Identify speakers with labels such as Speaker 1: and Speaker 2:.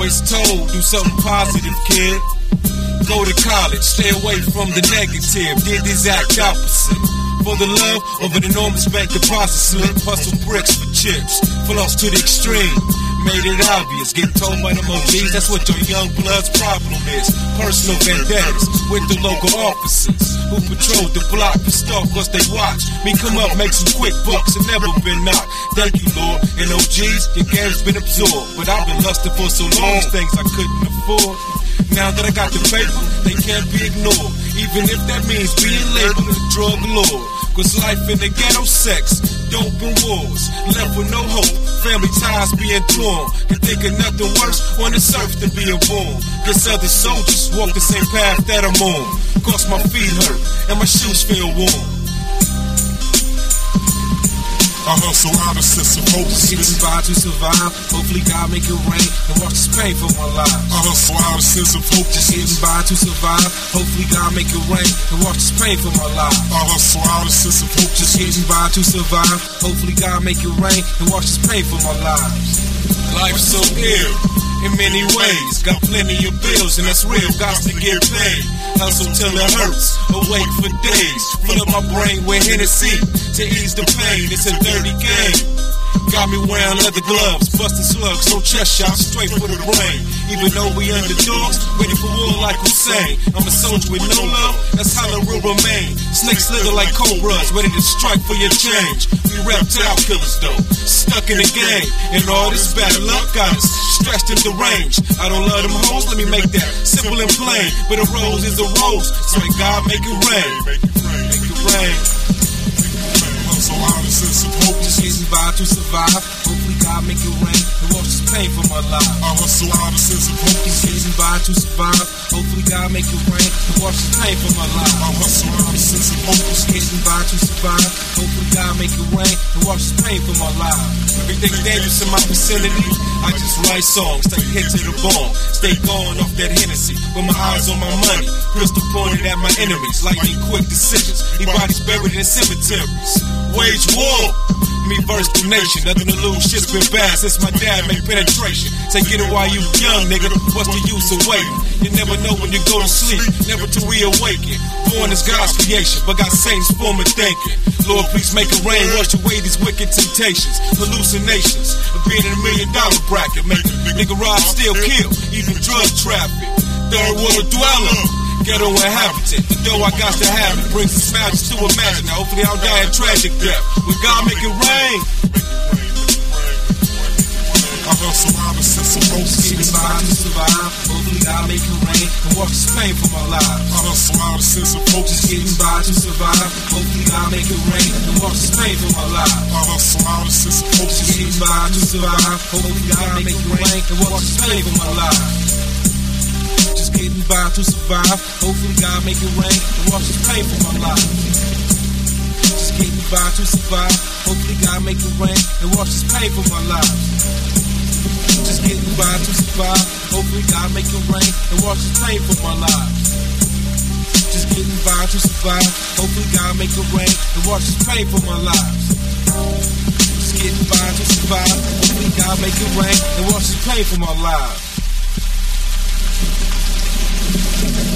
Speaker 1: always told, do something positive, kid. Go to college, stay away from the negative. Did the exact opposite. For the love of an enormous bank deposit slip, hustle bricks for chips. Floss to the extreme. Made it obvious, Get told by them OGs, that's what your young blood's problem is. Personal vendettas with the local officers who patrol the block and stalk us, they watch me come up, make some quick bucks and never been knocked. Thank you, Lord. And OGs, your game's been absorbed, but I've been lusting for so long, things I couldn't afford. Now that I got the paper, they can't be ignored. Even if that means being labeled a drug lord. Cause life in the ghetto sex, dope and wars. Left with no hope, family ties being torn. Can think of nothing worse on this earth than being born. Guess other soldiers walk the same path that I'm on. Cause my feet hurt and my shoes feel warm.
Speaker 2: I hustle out a sense of hope.
Speaker 1: Getting by to survive. Hopefully God make it rain and watch this pain for my life.
Speaker 2: I hustle out a sense of hope.
Speaker 1: Just getting by to survive. Hopefully God make it rain and watch this pain for my life.
Speaker 2: I hustle out a sense of hope.
Speaker 1: Just getting by to survive. Hopefully God make it rain and watch this pain for my life. Life's so ill in many ways. Got plenty of bills and that's real. Got to get paid. Hustle till it hurts. Awake for days. Fill up my brain with Hennessy to ease the pain. It's a dirty game. Got me wearing leather gloves, busting slugs, no chest shots, straight for the brain. Even though we underdogs, ready for war like Hussein. I'm a soldier with no love, that's how the will remain. Snakes slither like cobras, ready to strike for your change. We reptile killers though, stuck in the game. And all this bad luck got us stretched the range. I don't love them hoes, let me make that simple and plain. But a rose is a rose, so may God make it rain.
Speaker 2: Make it rain.
Speaker 1: Make it rain. To survive. Hopefully God make it rain and wash this pain from my life.
Speaker 2: I hustle out a sense of hope.
Speaker 1: Just getting by to survive. Hopefully God make it rain and wash this pain from my life.
Speaker 2: I hustle out a sense of hope.
Speaker 1: Just getting by to survive. Hopefully God make it rain and wash this pain from my life. Everything dangerous in my vicinity. I just write songs, take hit to the bone. Stay gone off that Hennessy with my eyes on my money. Pistol pointed at my enemies, lightning quick decisions. Bodies buried in cemeteries. Wage war. Me versus the nation, nothing to lose, shit's been bad since my dad made penetration. Say get it while you young, nigga, what's the use of waiting? You never know when you go to sleep, never to reawaken. Born is God's creation, but got saints form of thinking. Lord, please make it rain, wash away these wicked temptations, hallucinations of being in a million dollar bracket. Make nigga rob, still kill, even drug traffic. Third world dweller. Ghetto inhabitant, the dough I got to have it brings a smile just to imagine. Now, hopefully, I'll die a tragic death. When God make it rain,
Speaker 2: I hustle out a sense of hope.
Speaker 1: getting by to survive. Hopefully, God make it rain and wash this pain from my life.
Speaker 2: I hustle out a sense of hope.
Speaker 1: Just getting by to survive. Hopefully, God make it rain and wash this pain from my life.
Speaker 2: I hustle out a sense of hope.
Speaker 1: Just getting by to survive. Hopefully, God make it rain and wash this pain from my life. Just getting by to survive. Hopefully, God make it rain and wash this pain from my life. Just getting by to survive. Hopefully, God make it rain and wash this pain from my life. Just getting by to survive. Hopefully, God make it rain and wash this pain from my life. Just getting by to survive. Hopefully, God make it rain and wash this pain from my life. Just getting by to survive. Hopefully, God make it rain and wash this pain from my life. Thank you.